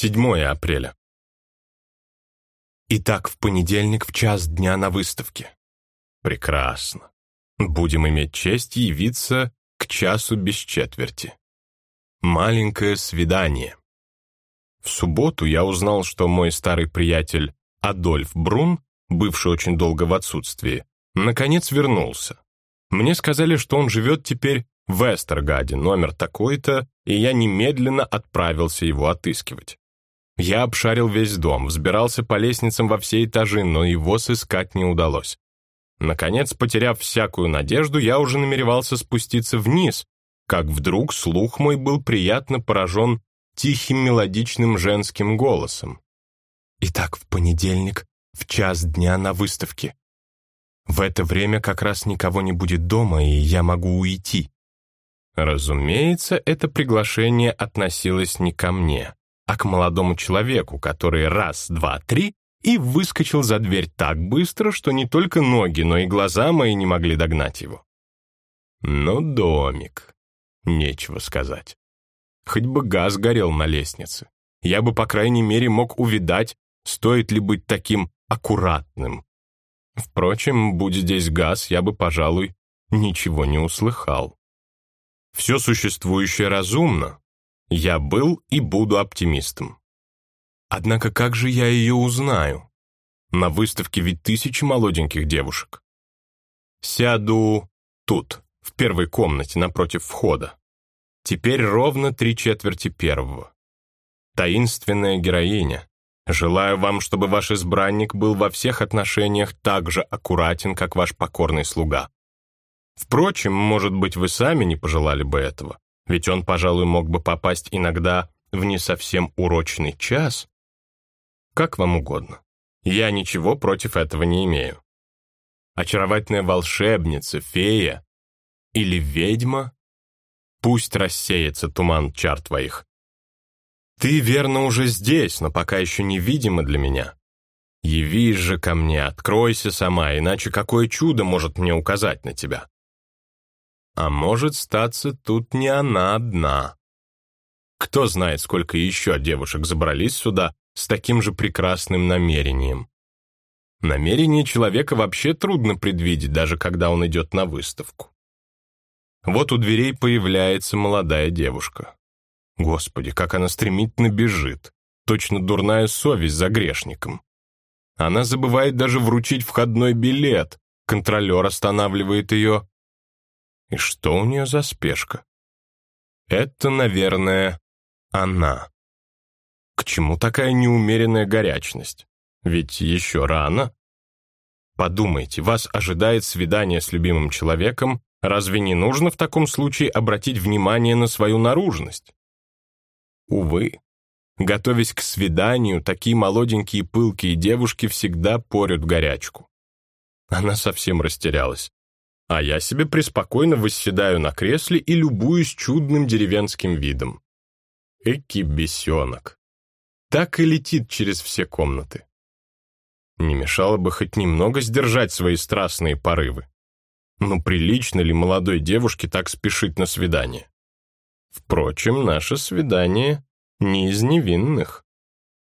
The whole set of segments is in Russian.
7 апреля. Итак, в понедельник в час дня на выставке. Прекрасно. Будем иметь честь явиться к часу без четверти. Маленькое свидание. В субботу я узнал, что мой старый приятель Адольф Брун, бывший очень долго в отсутствии, наконец вернулся. Мне сказали, что он живет теперь в Эстергаде, номер такой-то, и я немедленно отправился его отыскивать. Я обшарил весь дом, взбирался по лестницам во все этажи, но его сыскать не удалось. Наконец, потеряв всякую надежду, я уже намеревался спуститься вниз, как вдруг слух мой был приятно поражен тихим мелодичным женским голосом. «Итак, в понедельник, в час дня на выставке. В это время как раз никого не будет дома, и я могу уйти». Разумеется, это приглашение относилось не ко мне, а к молодому человеку, который раз, два, три и выскочил за дверь так быстро, что не только ноги, но и глаза мои не могли догнать его. Ну, домик. Нечего сказать. Хоть бы газ горел на лестнице. Я бы, по крайней мере, мог увидать, стоит ли быть таким аккуратным. Впрочем, будь здесь газ, я бы, пожалуй, ничего не услыхал. Все существующее разумно. Я был и буду оптимистом. Однако как же я ее узнаю? На выставке ведь тысячи молоденьких девушек. Сяду тут, в первой комнате напротив входа. Теперь ровно три четверти первого. Таинственная героиня. Желаю вам, чтобы ваш избранник был во всех отношениях так же аккуратен, как ваш покорный слуга. Впрочем, может быть, вы сами не пожелали бы этого, ведь он, пожалуй, мог бы попасть иногда в не совсем урочный час. Как вам угодно. Я ничего против этого не имею. Очаровательная волшебница, фея или ведьма? Пусть рассеется туман чар твоих. Ты, верно, уже здесь, но пока еще невидима для меня. Явись же ко мне, откройся сама, иначе какое чудо может мне указать на тебя? А может, статься тут не она одна. Кто знает, сколько еще девушек забрались сюда с таким же прекрасным намерением. Намерение человека вообще трудно предвидеть, даже когда он идет на выставку. Вот у дверей появляется молодая девушка. Господи, как она стремительно бежит. Точно дурная совесть за грешником. Она забывает даже вручить входной билет. Контролер останавливает ее. И что у нее за спешка? Это, наверное, она. К чему такая неумеренная горячность? Ведь еще рано. Подумайте, вас ожидает свидание с любимым человеком, разве не нужно в таком случае обратить внимание на свою наружность? Увы, готовясь к свиданию, такие молоденькие пылкие девушки всегда порют горячку. Она совсем растерялась а я себе преспокойно восседаю на кресле и любуюсь чудным деревенским видом. Эки бесенок. Так и летит через все комнаты. Не мешало бы хоть немного сдержать свои страстные порывы. Но прилично ли молодой девушке так спешить на свидание? Впрочем, наше свидание не из невинных.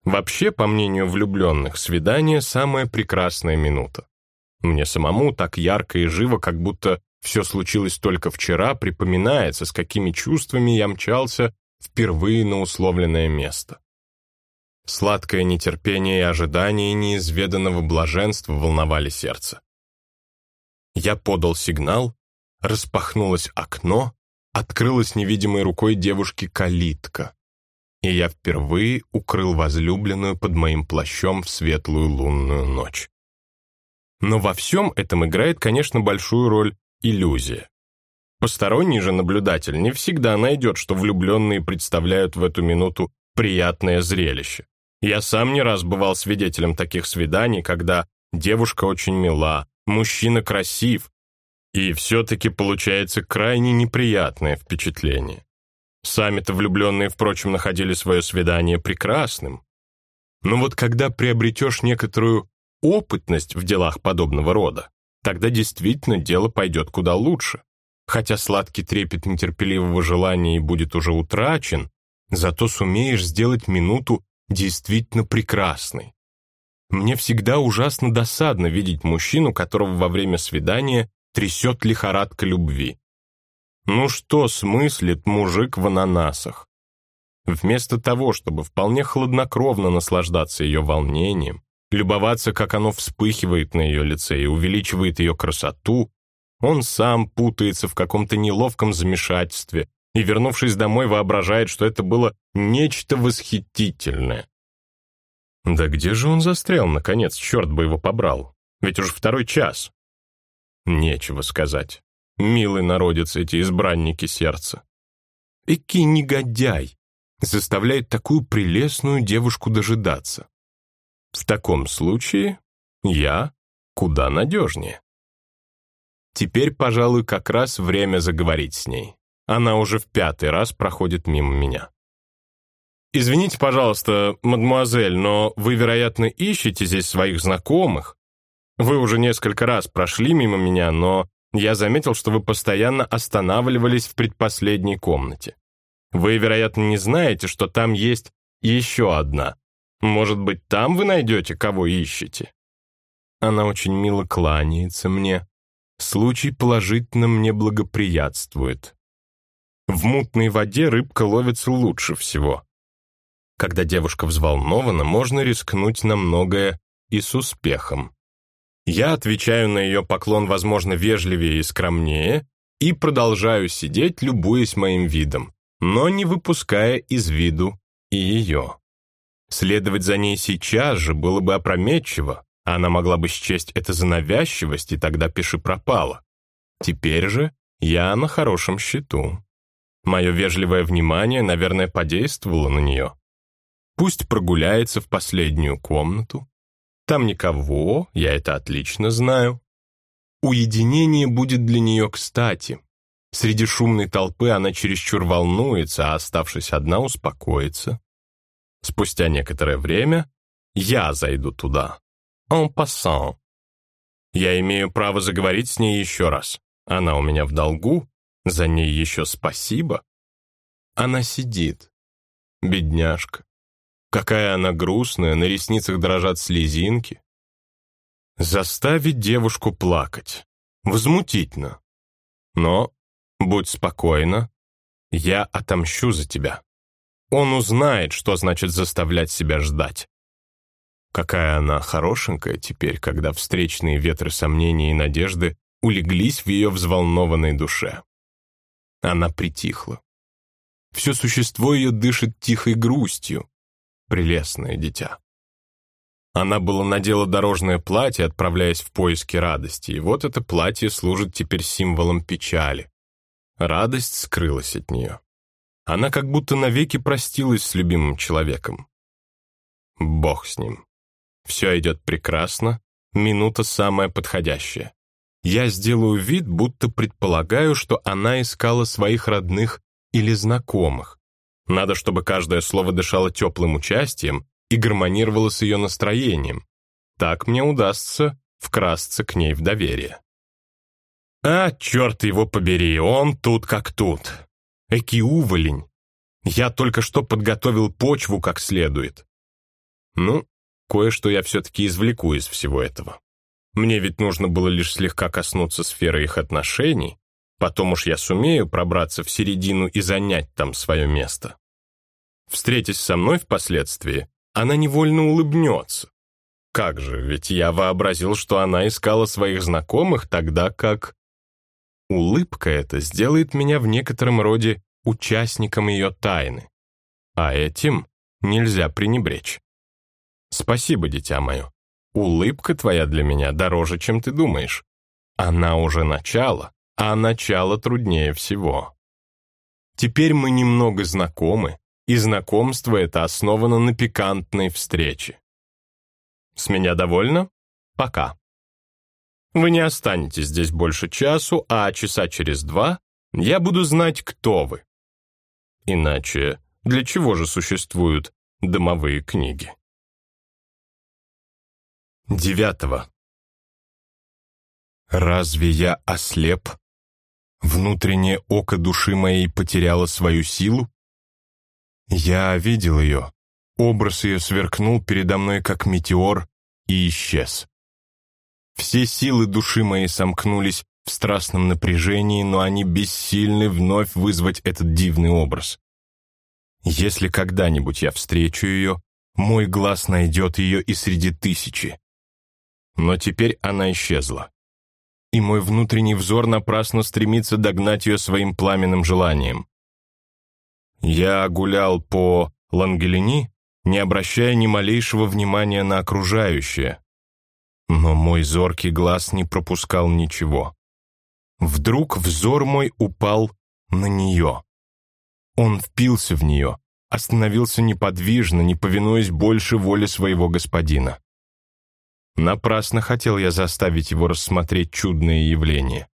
Вообще, по мнению влюбленных, свидание — самая прекрасная минута. Мне самому так ярко и живо, как будто все случилось только вчера, припоминается, с какими чувствами я мчался впервые на условленное место. Сладкое нетерпение и ожидание неизведанного блаженства волновали сердце. Я подал сигнал, распахнулось окно, открылась невидимой рукой девушки калитка, и я впервые укрыл возлюбленную под моим плащом в светлую лунную ночь. Но во всем этом играет, конечно, большую роль иллюзия. Посторонний же наблюдатель не всегда найдет, что влюбленные представляют в эту минуту приятное зрелище. Я сам не раз бывал свидетелем таких свиданий, когда девушка очень мила, мужчина красив, и все-таки получается крайне неприятное впечатление. Сами-то влюбленные, впрочем, находили свое свидание прекрасным. Но вот когда приобретешь некоторую опытность в делах подобного рода, тогда действительно дело пойдет куда лучше. Хотя сладкий трепет нетерпеливого желания и будет уже утрачен, зато сумеешь сделать минуту действительно прекрасной. Мне всегда ужасно досадно видеть мужчину, которого во время свидания трясет лихорадка любви. Ну что смыслит мужик в ананасах? Вместо того, чтобы вполне хладнокровно наслаждаться ее волнением, любоваться, как оно вспыхивает на ее лице и увеличивает ее красоту, он сам путается в каком-то неловком замешательстве и, вернувшись домой, воображает, что это было нечто восхитительное. Да где же он застрял, наконец, черт бы его побрал? Ведь уже второй час. Нечего сказать. Милый народец эти избранники сердца. Эки негодяй заставляет такую прелестную девушку дожидаться. В таком случае я куда надежнее. Теперь, пожалуй, как раз время заговорить с ней. Она уже в пятый раз проходит мимо меня. «Извините, пожалуйста, мадемуазель, но вы, вероятно, ищете здесь своих знакомых. Вы уже несколько раз прошли мимо меня, но я заметил, что вы постоянно останавливались в предпоследней комнате. Вы, вероятно, не знаете, что там есть еще одна. Может быть, там вы найдете, кого ищете?» Она очень мило кланяется мне. Случай положительно мне благоприятствует. В мутной воде рыбка ловится лучше всего. Когда девушка взволнована, можно рискнуть на многое и с успехом. Я отвечаю на ее поклон, возможно, вежливее и скромнее, и продолжаю сидеть, любуясь моим видом, но не выпуская из виду и ее. Следовать за ней сейчас же было бы опрометчиво, она могла бы счесть это за навязчивость, и тогда пиши пропало. Теперь же я на хорошем счету. Мое вежливое внимание, наверное, подействовало на нее. Пусть прогуляется в последнюю комнату. Там никого, я это отлично знаю. Уединение будет для нее кстати. Среди шумной толпы она чересчур волнуется, а оставшись одна, успокоится. Спустя некоторое время я зайду туда. En passant. Я имею право заговорить с ней еще раз. Она у меня в долгу, за ней еще спасибо. Она сидит. Бедняжка. Какая она грустная, на ресницах дрожат слезинки. Заставить девушку плакать. Возмутительно. Но, будь спокойна, я отомщу за тебя. Он узнает, что значит заставлять себя ждать. Какая она хорошенькая теперь, когда встречные ветры сомнений и надежды улеглись в ее взволнованной душе. Она притихла. Все существо ее дышит тихой грустью, прелестное дитя. Она была надела дорожное платье, отправляясь в поиски радости, и вот это платье служит теперь символом печали. Радость скрылась от нее. Она как будто навеки простилась с любимым человеком. Бог с ним. Все идет прекрасно, минута самая подходящая. Я сделаю вид, будто предполагаю, что она искала своих родных или знакомых, надо, чтобы каждое слово дышало теплым участием и гармонировало с ее настроением. Так мне удастся вкрасться к ней в доверие. А, черт его побери, он тут как тут. Эки уволень. Я только что подготовил почву как следует. Ну, кое-что я все-таки извлеку из всего этого. Мне ведь нужно было лишь слегка коснуться сферы их отношений, потом уж я сумею пробраться в середину и занять там свое место. Встретясь со мной впоследствии, она невольно улыбнется. Как же, ведь я вообразил, что она искала своих знакомых, тогда как... Улыбка эта сделает меня в некотором роде участником ее тайны. А этим нельзя пренебречь. Спасибо, дитя мое. Улыбка твоя для меня дороже, чем ты думаешь. Она уже начало, а начало труднее всего. Теперь мы немного знакомы, и знакомство это основано на пикантной встрече. С меня довольно? Пока. Вы не останетесь здесь больше часу, а часа через два я буду знать, кто вы. Иначе для чего же существуют домовые книги? Девятого. Разве я ослеп? Внутреннее око души моей потеряло свою силу? Я видел ее, Образ ее сверкнул передо мной, как метеор, и исчез. Все силы души моей сомкнулись в страстном напряжении, но они бессильны вновь вызвать этот дивный образ. Если когда-нибудь я встречу ее, мой глаз найдет ее и среди тысячи. Но теперь она исчезла. И мой внутренний взор напрасно стремится догнать ее своим пламенным желанием. Я гулял по Лангелини, не обращая ни малейшего внимания на окружающее. Но мой зоркий глаз не пропускал ничего. Вдруг взор мой упал на нее. Он впился в нее, остановился неподвижно, не повинуясь больше воле своего господина. Напрасно хотел я заставить его рассмотреть чудное явление.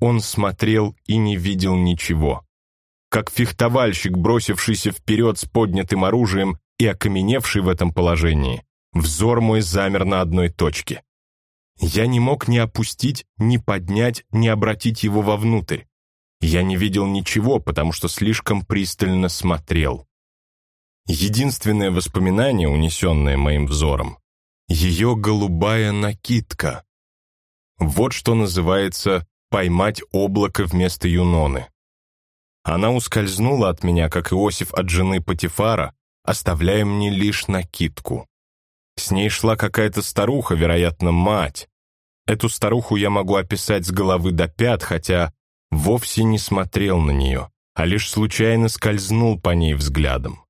Он смотрел и не видел ничего. Как фехтовальщик, бросившийся вперед с поднятым оружием и окаменевший в этом положении, взор мой замер на одной точке. Я не мог ни опустить, ни поднять, ни обратить его вовнутрь. Я не видел ничего, потому что слишком пристально смотрел. Единственное воспоминание, унесенное моим взором, ее голубая накидка. Вот что называется «поймать облако вместо Юноны». Она ускользнула от меня, как Иосиф от жены Патифара, оставляя мне лишь накидку. С ней шла какая-то старуха, вероятно, мать. Эту старуху я могу описать с головы до пят, хотя вовсе не смотрел на нее, а лишь случайно скользнул по ней взглядом.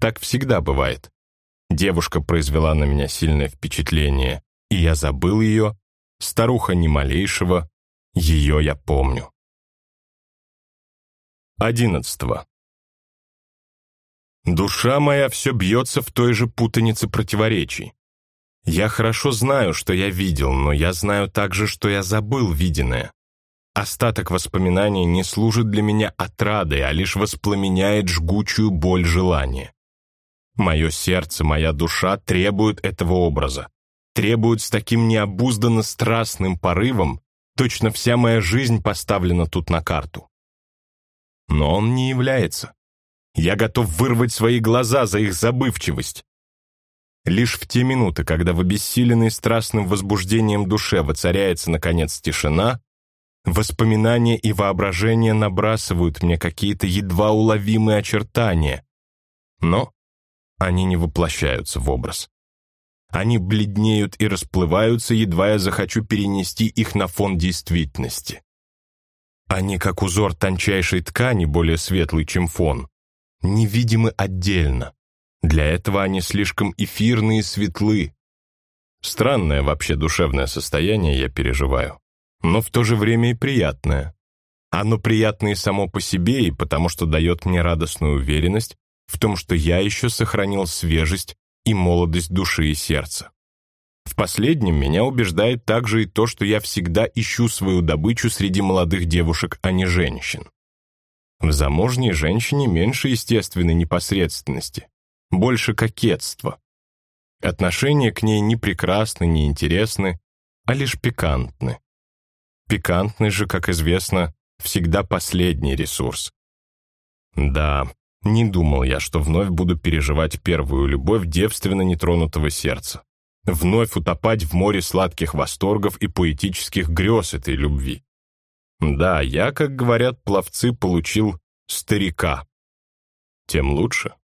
Так всегда бывает. Девушка произвела на меня сильное впечатление, и я забыл ее, старуха ни малейшего, ее я помню. Одиннадцатого. Душа моя все бьется в той же путанице противоречий. Я хорошо знаю, что я видел, но я знаю также, что я забыл виденное. Остаток воспоминаний не служит для меня отрадой, а лишь воспламеняет жгучую боль желания. Мое сердце, моя душа требуют этого образа. Требуют с таким необузданно страстным порывом, точно вся моя жизнь поставлена тут на карту. Но он не является. Я готов вырвать свои глаза за их забывчивость. Лишь в те минуты, когда в обессиленной страстным возбуждением душе воцаряется, наконец, тишина, воспоминания и воображение набрасывают мне какие-то едва уловимые очертания. Но они не воплощаются в образ. Они бледнеют и расплываются, едва я захочу перенести их на фон действительности. Они, как узор тончайшей ткани, более светлый, чем фон, невидимы отдельно. Для этого они слишком эфирные и светлы. Странное вообще душевное состояние я переживаю, но в то же время и приятное. Оно приятное само по себе и потому, что дает мне радостную уверенность, в том, что я еще сохранил свежесть и молодость души и сердца. В последнем меня убеждает также и то, что я всегда ищу свою добычу среди молодых девушек, а не женщин. В замужней женщине меньше естественной непосредственности, больше кокетства. Отношения к ней не прекрасны, не интересны, а лишь пикантны. Пикантный же, как известно, всегда последний ресурс. Да, не думал я, что вновь буду переживать первую любовь девственно нетронутого сердца. Вновь утопать в море сладких восторгов и поэтических грез этой любви. Да, я, как говорят пловцы, получил старика. Тем лучше.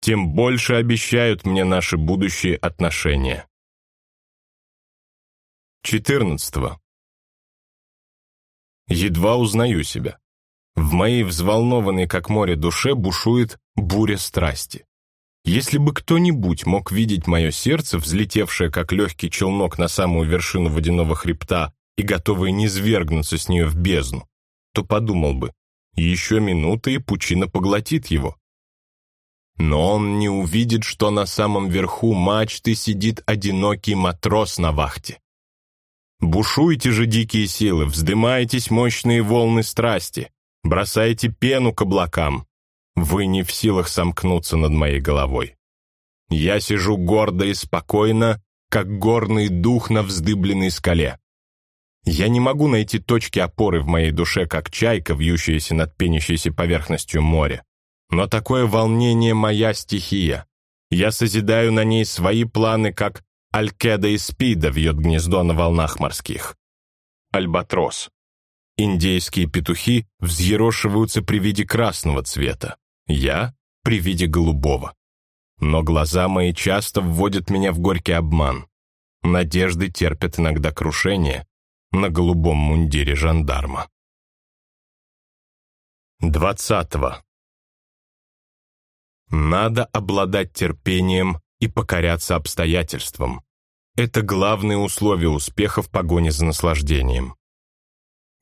Тем больше обещают мне наши будущие отношения. 14. Едва узнаю себя. В моей взволнованной, как море, душе бушует буря страсти. Если бы кто-нибудь мог видеть мое сердце, взлетевшее, как легкий челнок на самую вершину водяного хребта и готовое низвергнуться с нее в бездну, то подумал бы, еще минута и пучина поглотит его. Но он не увидит, что на самом верху мачты сидит одинокий матрос на вахте. Бушуйте же, дикие силы, вздымайтесь мощные волны страсти, Бросаете пену к облакам. Вы не в силах сомкнуться над моей головой. Я сижу гордо и спокойно, как горный дух на вздыбленной скале. Я не могу найти точки опоры в моей душе, как чайка, вьющаяся над пенящейся поверхностью моря. Но такое волнение — моя стихия. Я созидаю на ней свои планы, как Алькеда и Спида вьет гнездо на волнах морских. Альбатрос. Индейские петухи взъерошиваются при виде красного цвета. Я — при виде голубого. Но глаза мои часто вводят меня в горький обман. Надежды терпят иногда крушение на голубом мундире жандарма. Двадцатого. Надо обладать терпением и покоряться обстоятельствам. Это главное условие успеха в погоне за наслаждением.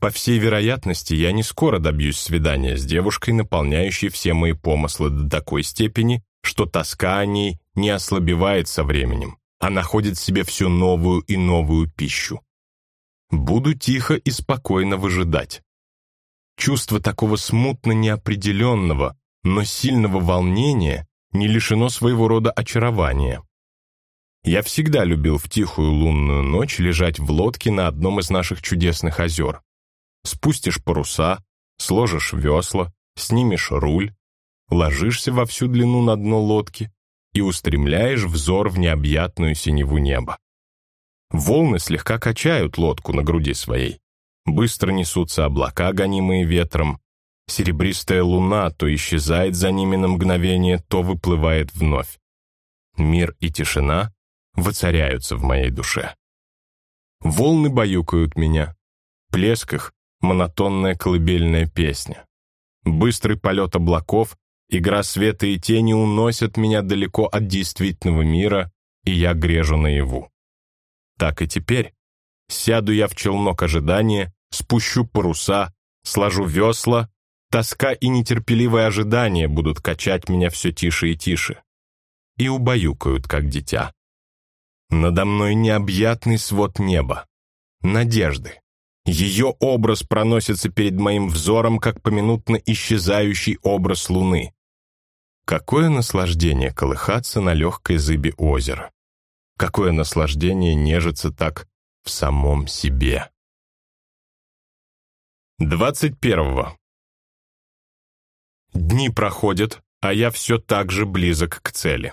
По всей вероятности, я не скоро добьюсь свидания с девушкой, наполняющей все мои помыслы до такой степени, что тоска о ней не ослабевает со временем, а находит в себе всю новую и новую пищу. Буду тихо и спокойно выжидать. Чувство такого смутно неопределенного, но сильного волнения не лишено своего рода очарования. Я всегда любил в тихую лунную ночь лежать в лодке на одном из наших чудесных озер. Спустишь паруса, сложишь весла, снимешь руль, ложишься во всю длину на дно лодки и устремляешь взор в необъятную синеву неба. Волны слегка качают лодку на груди своей. Быстро несутся облака, гонимые ветром. Серебристая луна то исчезает за ними на мгновение, то выплывает вновь. Мир и тишина воцаряются в моей душе. Волны баюкают меня. Плеск их — монотонная колыбельная песня. Быстрый полет облаков, игра света и тени уносят меня далеко от действительного мира, и я грежу наяву. Так и теперь. Сяду я в челнок ожидания, спущу паруса, сложу весла, тоска и нетерпеливое ожидание будут качать меня все тише и тише. И убаюкают, как дитя. Надо мной необъятный свод неба. Надежды. Ее образ проносится перед моим взором, как поминутно исчезающий образ луны. Какое наслаждение колыхаться на легкой зыбе озера. Какое наслаждение нежиться так в самом себе. Двадцать первого. Дни проходят, а я все так же близок к цели.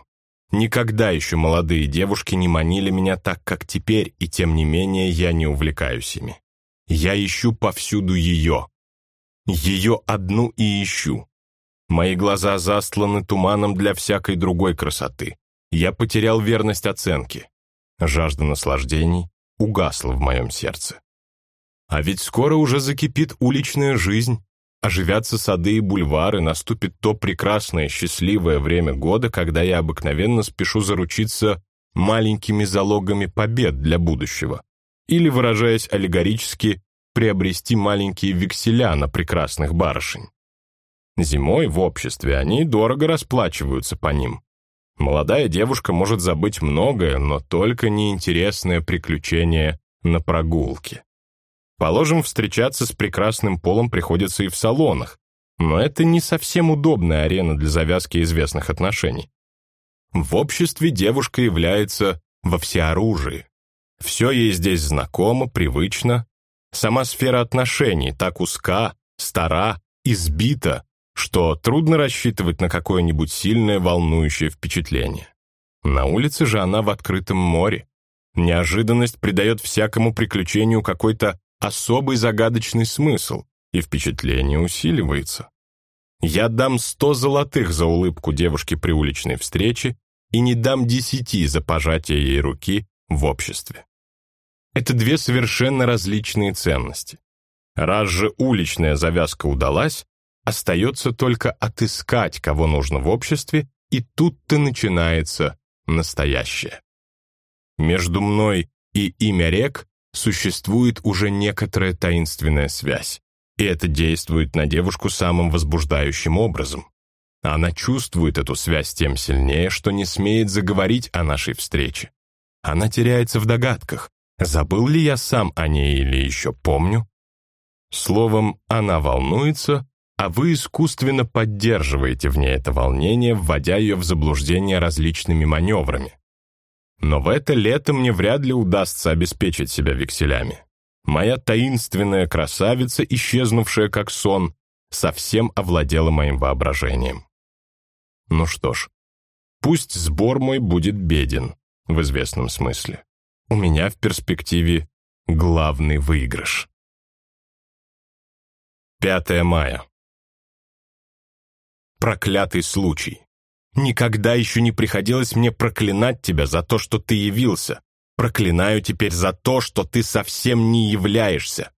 Никогда еще молодые девушки не манили меня так, как теперь, и тем не менее я не увлекаюсь ими. Я ищу повсюду ее. Ее одну и ищу. Мои глаза застланы туманом для всякой другой красоты. Я потерял верность оценки. Жажда наслаждений угасла в моем сердце. А ведь скоро уже закипит уличная жизнь, Оживятся сады и бульвары, наступит то прекрасное, счастливое время года, когда я обыкновенно спешу заручиться маленькими залогами побед для будущего. Или, выражаясь аллегорически, приобрести маленькие векселя на прекрасных барышень. Зимой в обществе они дорого расплачиваются по ним. Молодая девушка может забыть многое, но только неинтересное приключение на прогулке. Положим, встречаться с прекрасным полом приходится и в салонах, но это не совсем удобная арена для завязки известных отношений. В обществе девушка является во всеоружии. Все ей здесь знакомо, привычно. Сама сфера отношений так узка, стара, избита, что трудно рассчитывать на какое-нибудь сильное волнующее впечатление. На улице же она в открытом море. Неожиданность придает всякому приключению какой-то особый загадочный смысл, и впечатление усиливается. Я дам сто золотых за улыбку девушки при уличной встрече и не дам десяти за пожатие ей руки в обществе. Это две совершенно различные ценности. Раз же уличная завязка удалась, остается только отыскать, кого нужно в обществе, и тут-то начинается настоящее. Между мной и имя рек существует уже некоторая таинственная связь, и это действует на девушку самым возбуждающим образом. Она чувствует эту связь тем сильнее, что не смеет заговорить о нашей встрече. Она теряется в догадках, забыл ли я сам о ней или еще помню. Словом, она волнуется, а вы искусственно поддерживаете в ней это волнение, вводя ее в заблуждение различными маневрами. Но в это лето мне вряд ли удастся обеспечить себя векселями. Моя таинственная красавица, исчезнувшая как сон, совсем овладела моим воображением. Ну что ж, Пусть сбор мой будет беден, в известном смысле. У меня в перспективе главный выигрыш. 5 мая. Проклятый случай. Никогда еще не приходилось мне проклинать тебя за то, что ты явился. Проклинаю теперь за то, что ты совсем не являешься.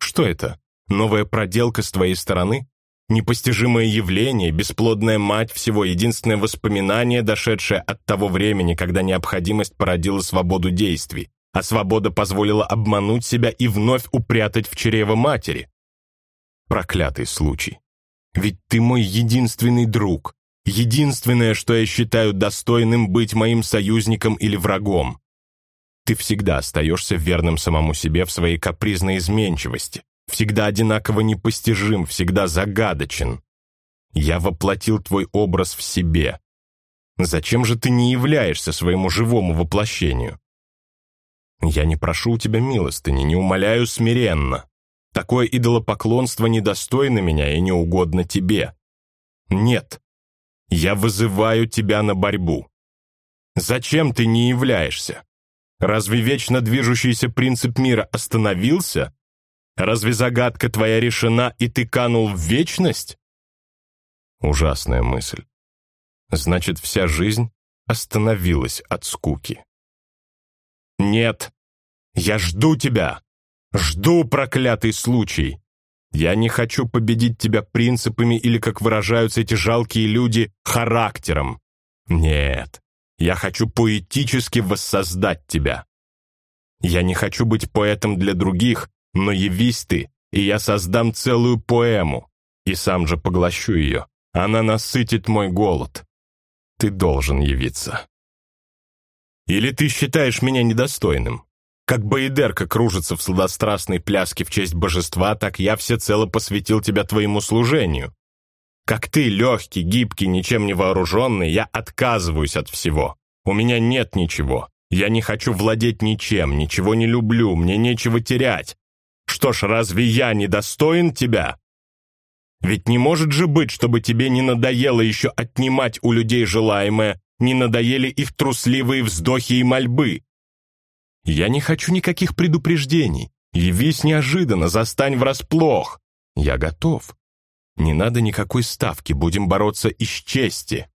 Что это? Новая проделка с твоей стороны? Непостижимое явление, бесплодная мать всего, единственное воспоминание, дошедшее от того времени, когда необходимость породила свободу действий, а свобода позволила обмануть себя и вновь упрятать в чрево матери. Проклятый случай. Ведь ты мой единственный друг, единственное, что я считаю достойным быть моим союзником или врагом. Ты всегда остаешься верным самому себе в своей капризной изменчивости, всегда одинаково непостижим, всегда загадочен. Я воплотил твой образ в себе. Зачем же ты не являешься своему живому воплощению? Я не прошу у тебя милостыни, не умоляю смиренно. Такое идолопоклонство недостойно меня и неугодно тебе. Нет, я вызываю тебя на борьбу. Зачем ты не являешься? Разве вечно движущийся принцип мира остановился? Разве загадка твоя решена, и ты канул в вечность? Ужасная мысль. Значит, вся жизнь остановилась от скуки. Нет, я жду тебя. Жду проклятый случай. Я не хочу победить тебя принципами или, как выражаются эти жалкие люди, характером. Нет, я хочу поэтически воссоздать тебя. Я не хочу быть поэтом для других, но явись ты, и я создам целую поэму, и сам же поглощу ее. Она насытит мой голод. Ты должен явиться. Или ты считаешь меня недостойным? Как Баидерка кружится в сладострастной пляске в честь божества, так я всецело посвятил тебя твоему служению. Как ты, легкий, гибкий, ничем не вооруженный, я отказываюсь от всего. У меня нет ничего. Я не хочу владеть ничем, ничего не люблю, мне нечего терять. Что ж, разве я недостоин тебя? Ведь не может же быть, чтобы тебе не надоело еще отнимать у людей желаемое, не надоели их трусливые вздохи и мольбы. Я не хочу никаких предупреждений. Явись неожиданно, застань врасплох. Я готов. Не надо никакой ставки, будем бороться из чести.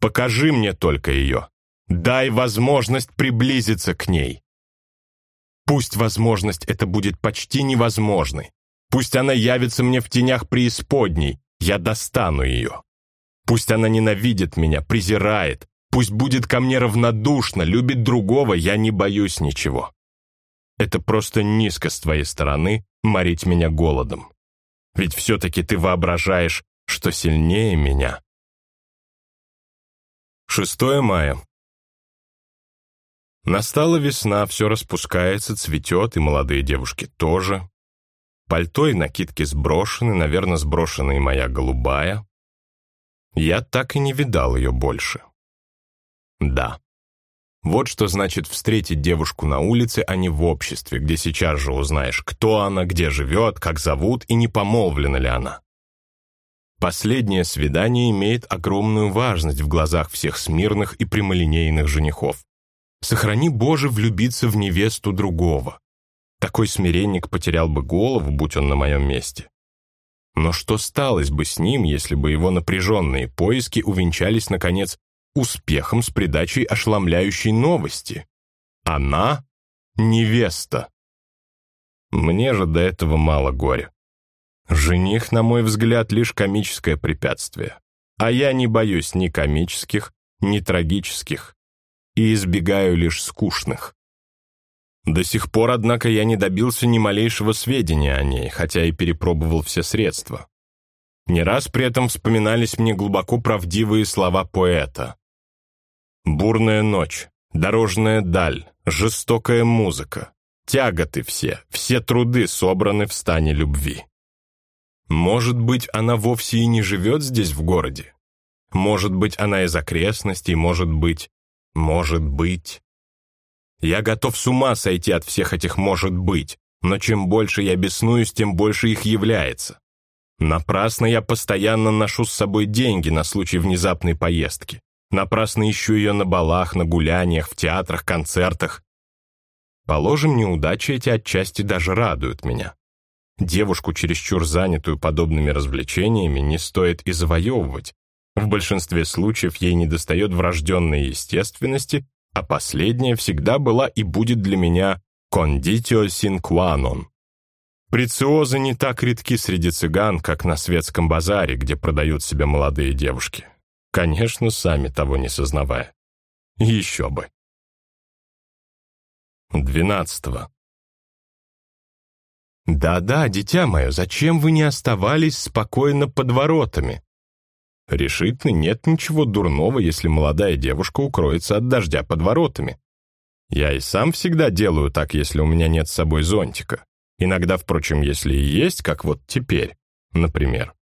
Покажи мне только ее. Дай возможность приблизиться к ней. Пусть возможность эта будет почти невозможной. Пусть она явится мне в тенях преисподней, я достану ее. Пусть она ненавидит меня, презирает, Пусть будет ко мне равнодушно, любит другого, я не боюсь ничего. Это просто низко с твоей стороны морить меня голодом. Ведь все-таки ты воображаешь, что сильнее меня. 6 мая. Настала весна, все распускается, цветет, и молодые девушки тоже. Пальто и накидки сброшены, наверное, сброшена и моя голубая. Я так и не видал ее больше. Да. Вот что значит встретить девушку на улице, а не в обществе, где сейчас же узнаешь, кто она, где живет, как зовут и не помолвлена ли она. Последнее свидание имеет огромную важность в глазах всех смирных и прямолинейных женихов. Сохрани, Боже, влюбиться в невесту другого. Такой смиренник потерял бы голову, будь он на моем месте. Но что сталось бы с ним, если бы его напряженные поиски увенчались, наконец, успехом с придачей ошеломляющей новости. Она — невеста. Мне же до этого мало горя. Жених, на мой взгляд, лишь комическое препятствие. А я не боюсь ни комических, ни трагических. И избегаю лишь скучных. До сих пор, однако, я не добился ни малейшего сведения о ней, хотя и перепробовал все средства. Не раз при этом вспоминались мне глубоко правдивые слова поэта. Бурная ночь, дорожная даль, жестокая музыка, тяготы все, все труды собраны в стане любви. Может быть, она вовсе и не живет здесь в городе? Может быть, она из окрестностей, может быть, может быть. Я готов с ума сойти от всех этих «может быть», но чем больше я беснуюсь, тем больше их является. Напрасно я постоянно ношу с собой деньги на случай внезапной поездки. Напрасно ищу ее на балах, на гуляниях, в театрах, концертах. Положим, неудачи эти отчасти даже радуют меня. Девушку, чересчур занятую подобными развлечениями, не стоит и завоевывать. В большинстве случаев ей недостает врожденной естественности, а последняя всегда была и будет для меня «conditio sine qua non». Прециозы не так редки среди цыган, как на светском базаре, где продают себя молодые девушки. Конечно, сами того не сознавая. Еще бы. Двенадцатого. «Да-да, дитя мое, зачем вы не оставались спокойно под воротами?» Решительно нет ничего дурного, если молодая девушка укроется от дождя под воротами. Я и сам всегда делаю так, если у меня нет с собой зонтика. Иногда, впрочем, если и есть, как вот теперь, например.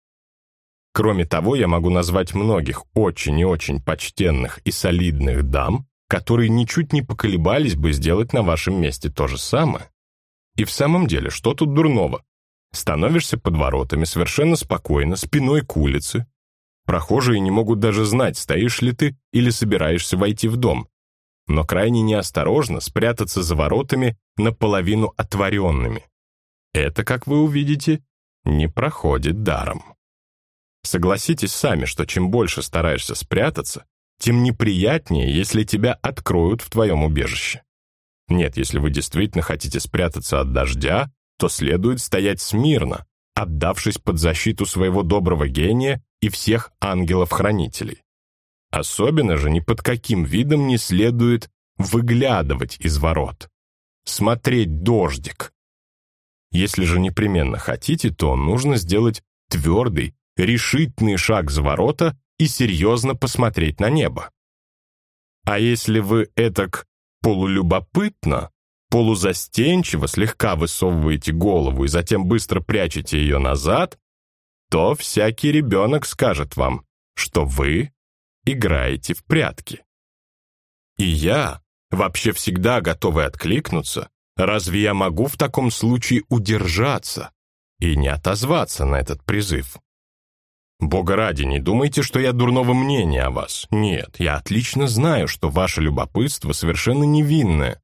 Кроме того, я могу назвать многих очень и очень почтенных и солидных дам, которые ничуть не поколебались бы сделать на вашем месте то же самое. И в самом деле, что тут дурного? Становишься под воротами совершенно спокойно, спиной к улице. Прохожие не могут даже знать, стоишь ли ты или собираешься войти в дом. Но крайне неосторожно спрятаться за воротами наполовину отворенными. Это, как вы увидите, не проходит даром. Согласитесь сами, что чем больше стараешься спрятаться, тем неприятнее, если тебя откроют в твоем убежище. Нет, если вы действительно хотите спрятаться от дождя, то следует стоять смирно, отдавшись под защиту своего доброго гения и всех ангелов-хранителей. Особенно же ни под каким видом не следует выглядывать из ворот. Смотреть дождик. Если же непременно хотите, то нужно сделать твердый, решительный шаг за ворота и серьезно посмотреть на небо. А если вы этак полулюбопытно, полузастенчиво слегка высовываете голову и затем быстро прячете ее назад, то всякий ребенок скажет вам, что вы играете в прятки. И я, вообще всегда готовый откликнуться, разве я могу в таком случае удержаться и не отозваться на этот призыв? Бога ради, не думайте, что я дурного мнения о вас. Нет, я отлично знаю, что ваше любопытство совершенно невинное.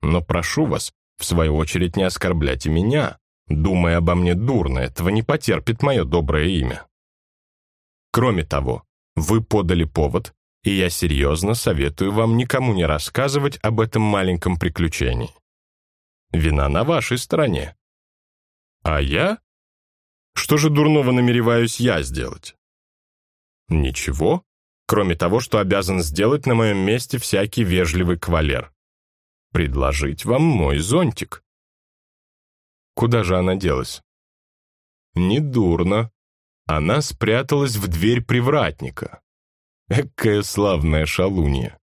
Но прошу вас, в свою очередь, не оскорбляйте меня. Думая обо мне дурно, этого не потерпит мое доброе имя. Кроме того, вы подали повод, и я серьезно советую вам никому не рассказывать об этом маленьком приключении. Вина на вашей стороне. А я что же дурного намереваюсь я сделать? Ничего, кроме того, что обязан сделать на моем месте всякий вежливый кавалер. Предложить вам мой зонтик. Куда же она делась? Недурно. Она спряталась в дверь привратника. Экая славная шалунья.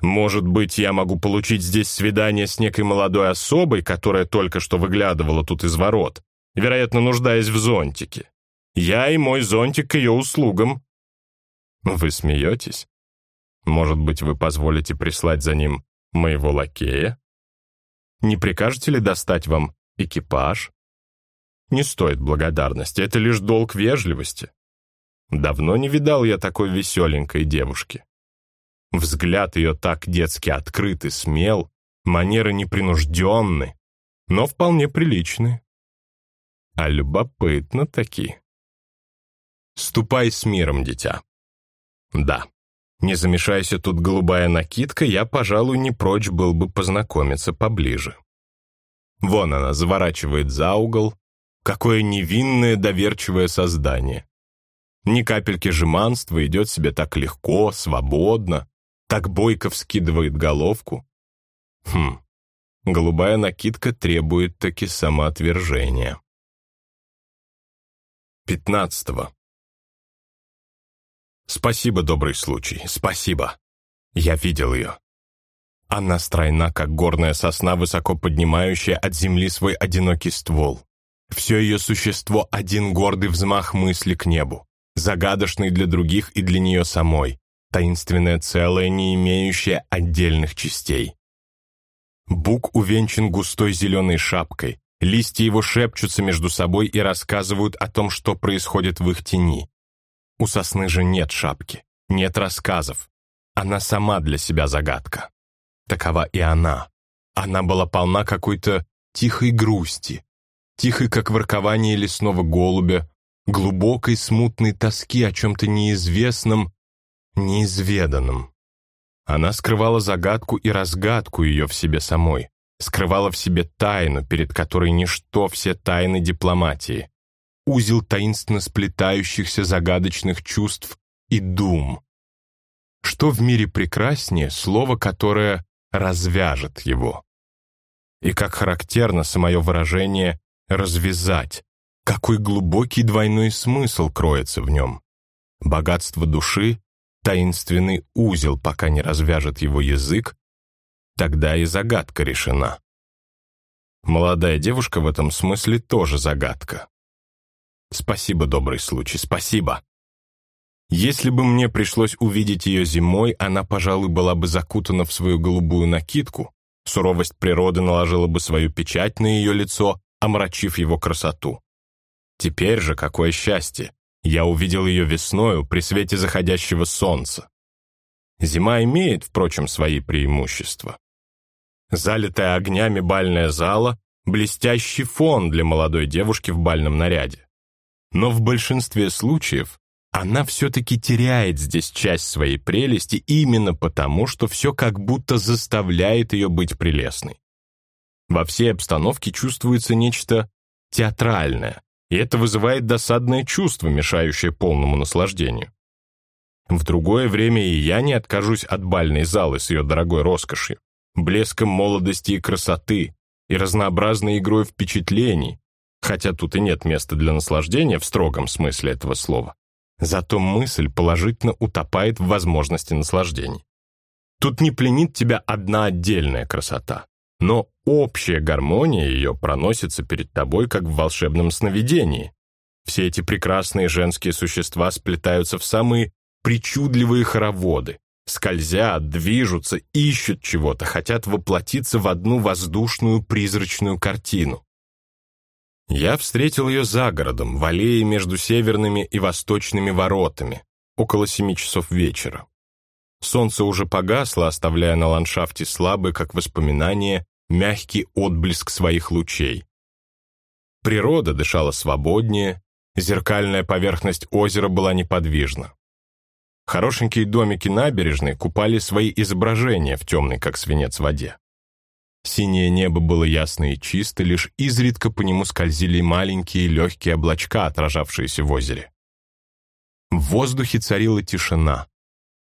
Может быть, я могу получить здесь свидание с некой молодой особой, которая только что выглядывала тут из ворот, вероятно, нуждаясь в зонтике. Я и мой зонтик к ее услугам. Вы смеетесь? Может быть, вы позволите прислать за ним моего лакея? Не прикажете ли достать вам экипаж? Не стоит благодарности, это лишь долг вежливости. Давно не видал я такой веселенькой девушки. Взгляд ее так детски открыт и смел, манеры непринужденны, но вполне приличные а любопытно таки. Ступай с миром, дитя. Да, не замешайся тут голубая накидка, я, пожалуй, не прочь был бы познакомиться поближе. Вон она заворачивает за угол. Какое невинное, доверчивое создание. Ни капельки жеманства, идет себе так легко, свободно, так бойко вскидывает головку. Хм, голубая накидка требует таки самоотвержения. Пятнадцатого. Спасибо, добрый случай, спасибо. Я видел ее. Она стройна, как горная сосна, высоко поднимающая от земли свой одинокий ствол. Все ее существо — один гордый взмах мысли к небу, загадочный для других и для нее самой, таинственное целое, не имеющее отдельных частей. Бук увенчан густой зеленой шапкой, Листья его шепчутся между собой и рассказывают о том, что происходит в их тени. У сосны же нет шапки. нет рассказов. Она сама для себя загадка. Такова и она. Она была полна какой-то тихой грусти, тихой, как воркование лесного голубя, глубокой смутной тоски о чем-то неизвестном, неизведанном. Она скрывала загадку и разгадку ее в себе самой, скрывала в себе тайну, перед которой ничто все тайны дипломатии, узел таинственно сплетающихся загадочных чувств и дум. Что в мире прекраснее слово, которое развяжет его? И как характерно самое выражение «развязать», какой глубокий двойной смысл кроется в нем. Богатство души — таинственный узел, пока не развяжет его язык, тогда и загадка решена. Молодая девушка в этом смысле тоже загадка. Спасибо, добрый случай, спасибо. Если бы мне пришлось увидеть ее зимой, она, пожалуй, была бы закутана в свою голубую накидку, суровость природы наложила бы свою печать на ее лицо, омрачив его красоту. Теперь же какое счастье! Я увидел ее весною при свете заходящего солнца. Зима имеет, впрочем, свои преимущества. Залитая огнями бальная зала — блестящий фон для молодой девушки в бальном наряде. Но в большинстве случаев она все-таки теряет здесь часть своей прелести именно потому, что все как будто заставляет ее быть прелестной. Во всей обстановке чувствуется нечто театральное, и это вызывает досадное чувство, мешающее полному наслаждению. В другое время и я не откажусь от бальной залы с ее дорогой роскошью, блеском молодости и красоты, и разнообразной игрой впечатлений, хотя тут и нет места для наслаждения в строгом смысле этого слова. Зато мысль положительно утопает в возможности наслаждений. Тут не пленит тебя одна отдельная красота, но общая гармония ее проносится перед тобой, как в волшебном сновидении. Все эти прекрасные женские существа сплетаются в самые причудливые хороводы, скользят, движутся, ищут чего-то, хотят воплотиться в одну воздушную призрачную картину. Я встретил ее за городом, в аллее между северными и восточными воротами, около семи часов вечера. Солнце уже погасло, оставляя на ландшафте слабый, как воспоминание, мягкий отблеск своих лучей. Природа дышала свободнее, зеркальная поверхность озера была неподвижна. Хорошенькие домики набережной купали свои изображения в темной, как свинец, воде. Синее небо было ясно и чисто, лишь изредка по нему скользили маленькие легкие облачка, отражавшиеся в озере. В воздухе царила тишина.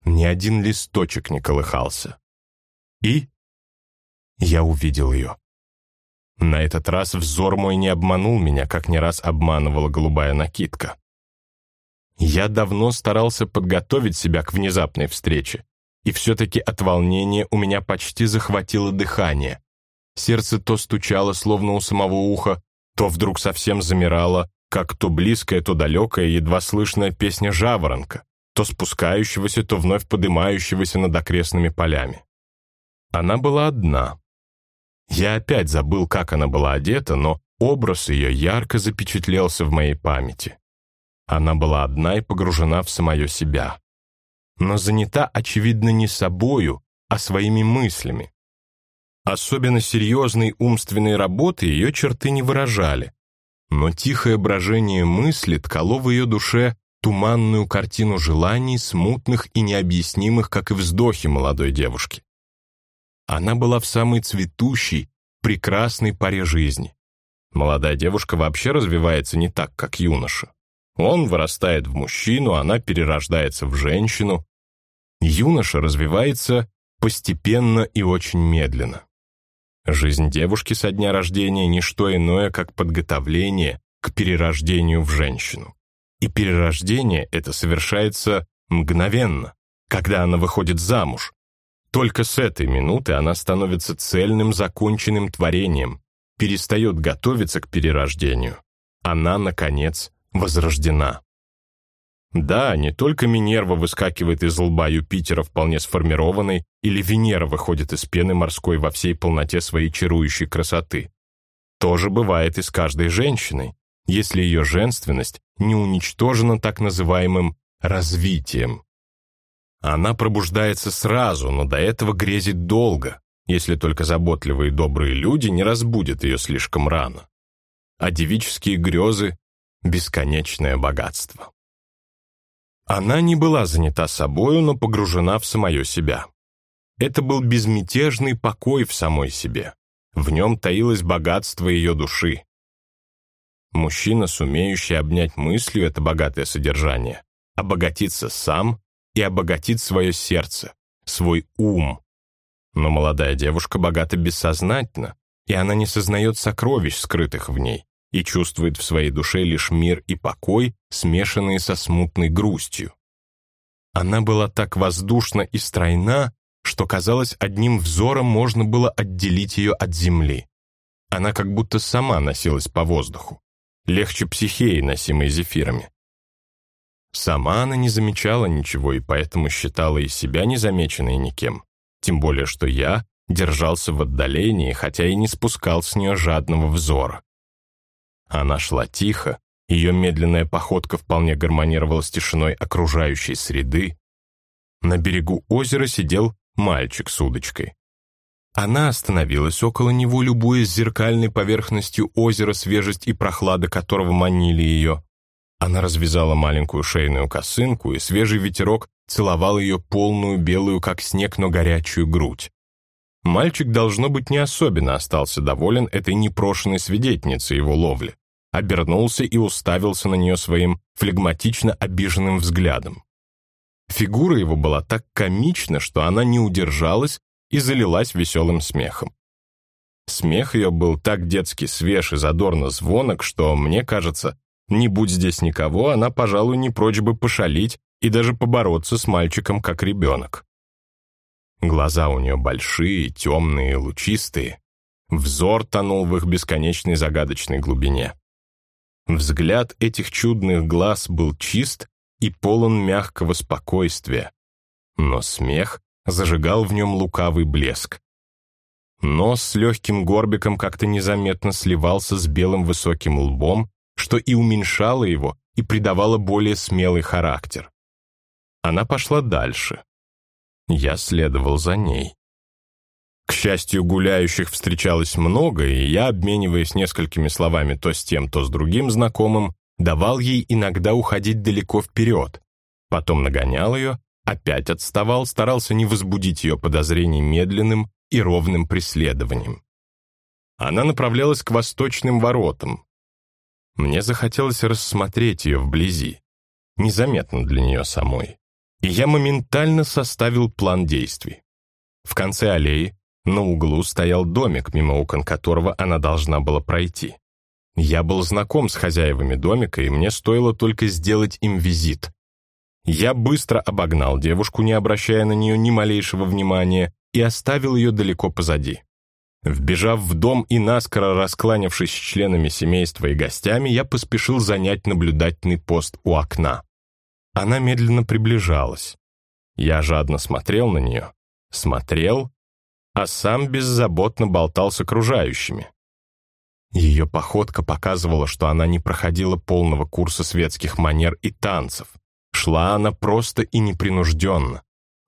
Ни один листочек не колыхался. И я увидел ее. На этот раз взор мой не обманул меня, как не раз обманывала голубая накидка. Я давно старался подготовить себя к внезапной встрече, и все-таки от волнения у меня почти захватило дыхание. Сердце то стучало, словно у самого уха, то вдруг совсем замирало, как то близкая, то далекая, едва слышная песня жаворонка, то спускающегося, то вновь поднимающегося над окрестными полями. Она была одна, я опять забыл, как она была одета, но образ ее ярко запечатлелся в моей памяти. Она была одна и погружена в самое себя. Но занята, очевидно, не собою, а своими мыслями. Особенно серьезной умственной работы ее черты не выражали, но тихое брожение мысли ткало в ее душе туманную картину желаний, смутных и необъяснимых, как и вздохи молодой девушки. Она была в самой цветущей, прекрасной паре жизни. Молодая девушка вообще развивается не так, как юноша. Он вырастает в мужчину, она перерождается в женщину. Юноша развивается постепенно и очень медленно. Жизнь девушки со дня рождения – не что иное, как подготовление к перерождению в женщину. И перерождение это совершается мгновенно, когда она выходит замуж, только с этой минуты она становится цельным законченным творением, перестает готовиться к перерождению. Она, наконец, возрождена. Да, не только Минерва выскакивает из лба Юпитера вполне сформированной, или Венера выходит из пены морской во всей полноте своей чарующей красоты. Тоже бывает и с каждой женщиной, если ее женственность не уничтожена так называемым развитием. Она пробуждается сразу, но до этого грезит долго, если только заботливые добрые люди не разбудят ее слишком рано. А девические грезы — бесконечное богатство. Она не была занята собою, но погружена в самое себя. Это был безмятежный покой в самой себе. В нем таилось богатство ее души. Мужчина, сумеющий обнять мыслью это богатое содержание, обогатиться сам и обогатит свое сердце, свой ум. Но молодая девушка богата бессознательно, и она не сознает сокровищ, скрытых в ней, и чувствует в своей душе лишь мир и покой, смешанные со смутной грустью. Она была так воздушна и стройна, что, казалось, одним взором можно было отделить ее от земли. Она как будто сама носилась по воздуху, легче психеи, носимой зефирами. Сама она не замечала ничего и поэтому считала и себя незамеченной никем, тем более что я держался в отдалении, хотя и не спускал с нее жадного взора. Она шла тихо, ее медленная походка вполне гармонировала с тишиной окружающей среды. На берегу озера сидел мальчик с удочкой. Она остановилась около него, любуясь зеркальной поверхностью озера, свежесть и прохлада которого манили ее. Она развязала маленькую шейную косынку, и свежий ветерок целовал ее полную, белую, как снег, но горячую грудь. Мальчик, должно быть, не особенно остался доволен этой непрошенной свидетельницей его ловли. Обернулся и уставился на нее своим флегматично обиженным взглядом. Фигура его была так комична, что она не удержалась и залилась веселым смехом. Смех ее был так детски свеж и задорно звонок, что, мне кажется, не будь здесь никого, она, пожалуй, не прочь бы пошалить и даже побороться с мальчиком, как ребенок. Глаза у нее большие, темные, лучистые. Взор тонул в их бесконечной загадочной глубине. Взгляд этих чудных глаз был чист и полон мягкого спокойствия, но смех зажигал в нем лукавый блеск. Нос с легким горбиком как-то незаметно сливался с белым высоким лбом, что и уменьшало его и придавало более смелый характер. Она пошла дальше. Я следовал за ней. К счастью, гуляющих встречалось много, и я, обмениваясь несколькими словами то с тем, то с другим знакомым, давал ей иногда уходить далеко вперед. Потом нагонял ее, опять отставал, старался не возбудить ее подозрений медленным и ровным преследованием. Она направлялась к восточным воротам, мне захотелось рассмотреть ее вблизи, незаметно для нее самой. И я моментально составил план действий. В конце аллеи на углу стоял домик, мимо окон которого она должна была пройти. Я был знаком с хозяевами домика, и мне стоило только сделать им визит. Я быстро обогнал девушку, не обращая на нее ни малейшего внимания, и оставил ее далеко позади. Вбежав в дом и наскоро раскланявшись с членами семейства и гостями, я поспешил занять наблюдательный пост у окна. Она медленно приближалась. Я жадно смотрел на нее, смотрел, а сам беззаботно болтал с окружающими. Ее походка показывала, что она не проходила полного курса светских манер и танцев. Шла она просто и непринужденно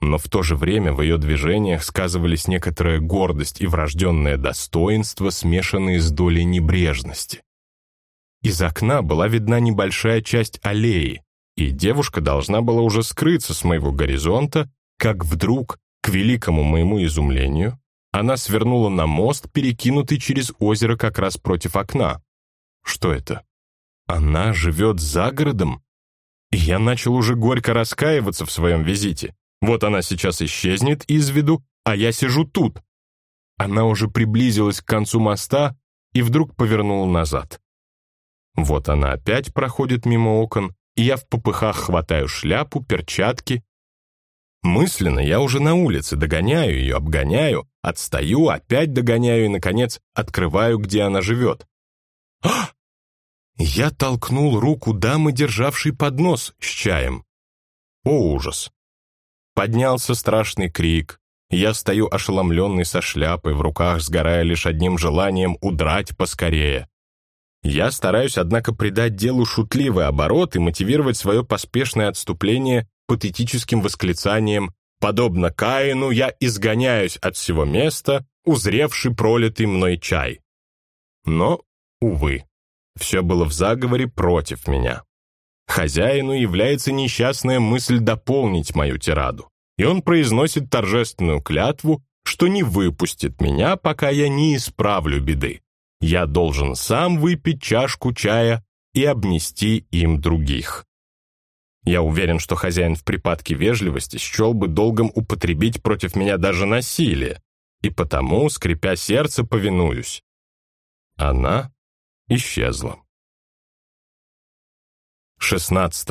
но в то же время в ее движениях сказывались некоторая гордость и врожденное достоинство, смешанные с долей небрежности. Из окна была видна небольшая часть аллеи, и девушка должна была уже скрыться с моего горизонта, как вдруг, к великому моему изумлению, она свернула на мост, перекинутый через озеро как раз против окна. Что это? Она живет за городом? Я начал уже горько раскаиваться в своем визите. Вот она сейчас исчезнет из виду, а я сижу тут. Она уже приблизилась к концу моста и вдруг повернула назад. Вот она опять проходит мимо окон, и я в попыхах хватаю шляпу, перчатки. Мысленно я уже на улице, догоняю ее, обгоняю, отстаю, опять догоняю и, наконец, открываю, где она живет. А! Я толкнул руку дамы, державшей поднос с чаем. О, ужас! Поднялся страшный крик. Я стою ошеломленный со шляпой в руках, сгорая лишь одним желанием удрать поскорее. Я стараюсь, однако, придать делу шутливый оборот и мотивировать свое поспешное отступление патетическим восклицанием «Подобно Каину, я изгоняюсь от всего места, узревший пролитый мной чай». Но, увы, все было в заговоре против меня. Хозяину является несчастная мысль дополнить мою тираду, и он произносит торжественную клятву, что не выпустит меня, пока я не исправлю беды. Я должен сам выпить чашку чая и обнести им других. Я уверен, что хозяин в припадке вежливости счел бы долгом употребить против меня даже насилие, и потому, скрипя сердце, повинуюсь. Она исчезла. 16.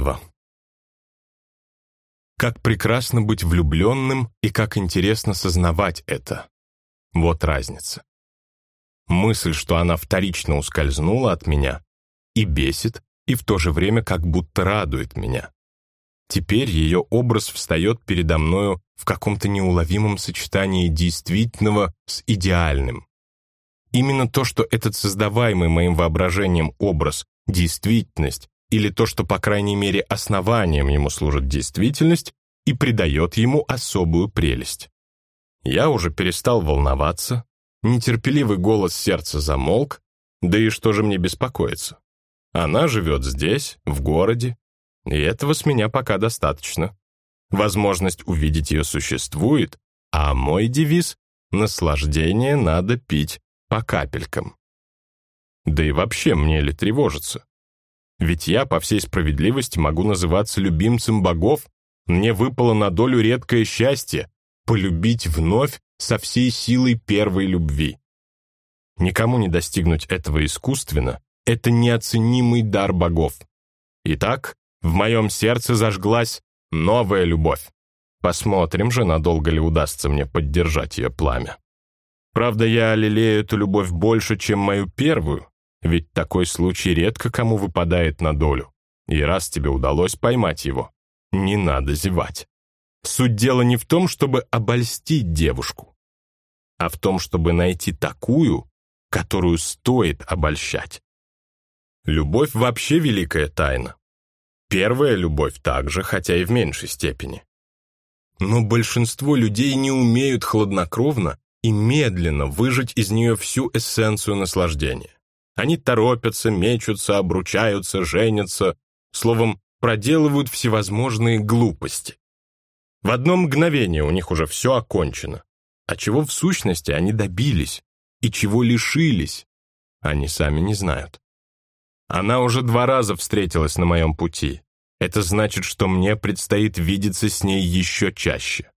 Как прекрасно быть влюбленным и как интересно сознавать это. Вот разница. Мысль, что она вторично ускользнула от меня, и бесит, и в то же время как будто радует меня. Теперь ее образ встает передо мною в каком-то неуловимом сочетании действительного с идеальным. Именно то, что этот создаваемый моим воображением образ, действительность, или то, что, по крайней мере, основанием ему служит действительность, и придает ему особую прелесть. Я уже перестал волноваться, нетерпеливый голос сердца замолк, да и что же мне беспокоиться? Она живет здесь, в городе, и этого с меня пока достаточно. Возможность увидеть ее существует, а мой девиз — наслаждение надо пить по капелькам. Да и вообще мне ли тревожиться? Ведь я, по всей справедливости, могу называться любимцем богов. Мне выпало на долю редкое счастье — полюбить вновь со всей силой первой любви. Никому не достигнуть этого искусственно, это неоценимый дар богов. Итак, в моем сердце зажглась новая любовь. Посмотрим же, надолго ли удастся мне поддержать ее пламя. Правда, я лелею эту любовь больше, чем мою первую, ведь такой случай редко кому выпадает на долю. И раз тебе удалось поймать его, не надо зевать. Суть дела не в том, чтобы обольстить девушку, а в том, чтобы найти такую, которую стоит обольщать. Любовь вообще великая тайна. Первая любовь также, хотя и в меньшей степени. Но большинство людей не умеют хладнокровно и медленно выжать из нее всю эссенцию наслаждения. Они торопятся, мечутся, обручаются, женятся, словом, проделывают всевозможные глупости. В одно мгновение у них уже все окончено. А чего в сущности они добились и чего лишились, они сами не знают. Она уже два раза встретилась на моем пути. Это значит, что мне предстоит видеться с ней еще чаще.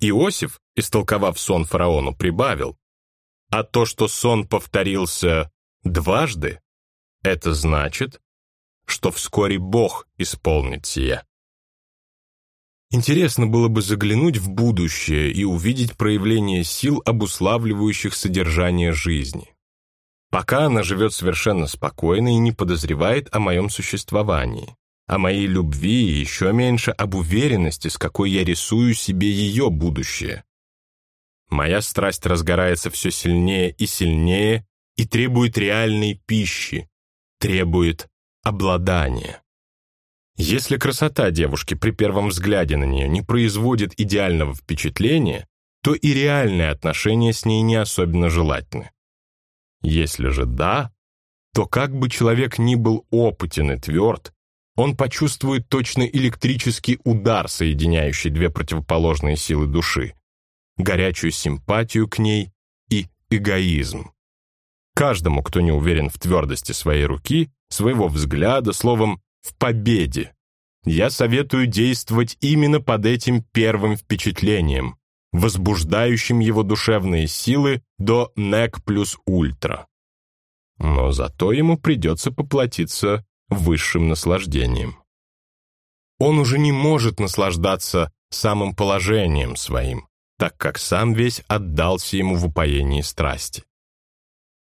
Иосиф, истолковав сон фараону, прибавил, а то, что сон повторился дважды, это значит, что вскоре Бог исполнит сие. Интересно было бы заглянуть в будущее и увидеть проявление сил, обуславливающих содержание жизни. Пока она живет совершенно спокойно и не подозревает о моем существовании, о моей любви и еще меньше об уверенности, с какой я рисую себе ее будущее. Моя страсть разгорается все сильнее и сильнее, и требует реальной пищи, требует обладания. Если красота девушки при первом взгляде на нее не производит идеального впечатления, то и реальные отношения с ней не особенно желательны. Если же да, то как бы человек ни был опытен и тверд, он почувствует точно электрический удар, соединяющий две противоположные силы души, горячую симпатию к ней и эгоизм. Каждому, кто не уверен в твердости своей руки, своего взгляда, словом, в победе, я советую действовать именно под этим первым впечатлением, возбуждающим его душевные силы до нек плюс ультра. Но зато ему придется поплатиться высшим наслаждением. Он уже не может наслаждаться самым положением своим, так как сам весь отдался ему в упоении страсти.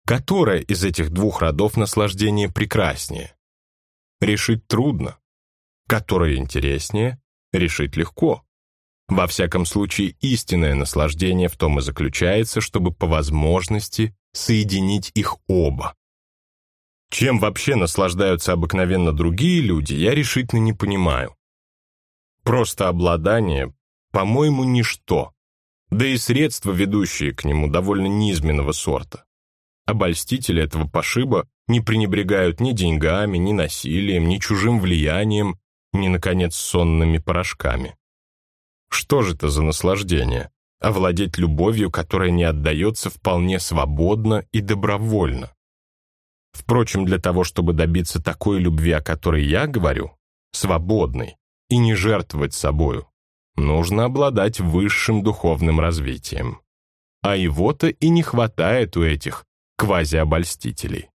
Которое из этих двух родов наслаждения прекраснее? Решить трудно. Которое интереснее? Решить легко. Во всяком случае, истинное наслаждение в том и заключается, чтобы по возможности соединить их оба. Чем вообще наслаждаются обыкновенно другие люди, я решительно не понимаю. Просто обладание, по-моему, ничто, да и средства, ведущие к нему, довольно низменного сорта. Обольстители этого пошиба не пренебрегают ни деньгами, ни насилием, ни чужим влиянием, ни, наконец, сонными порошками. Что же это за наслаждение? Овладеть любовью, которая не отдается вполне свободно и добровольно. Впрочем, для того, чтобы добиться такой любви, о которой я говорю, свободной, и не жертвовать собою, нужно обладать высшим духовным развитием. А его-то и не хватает у этих квазиобольстителей.